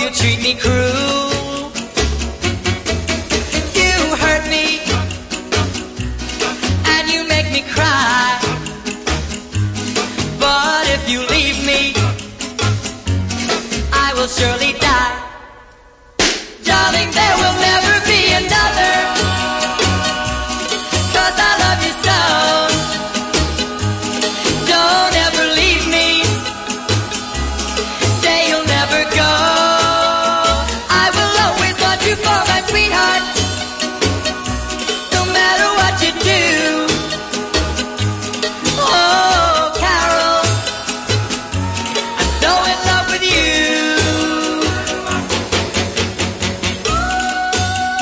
you treat me cruel. You hurt me, and you make me cry. But if you leave me, I will surely die. Darling, there will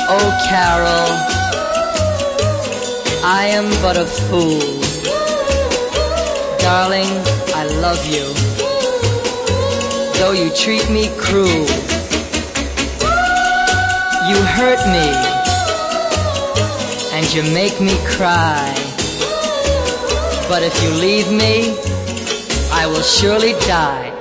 oh Carol, I am but a fool. Darling, I love you, though you treat me cruel. You hurt me, and you make me cry. But if you leave me, I will surely die.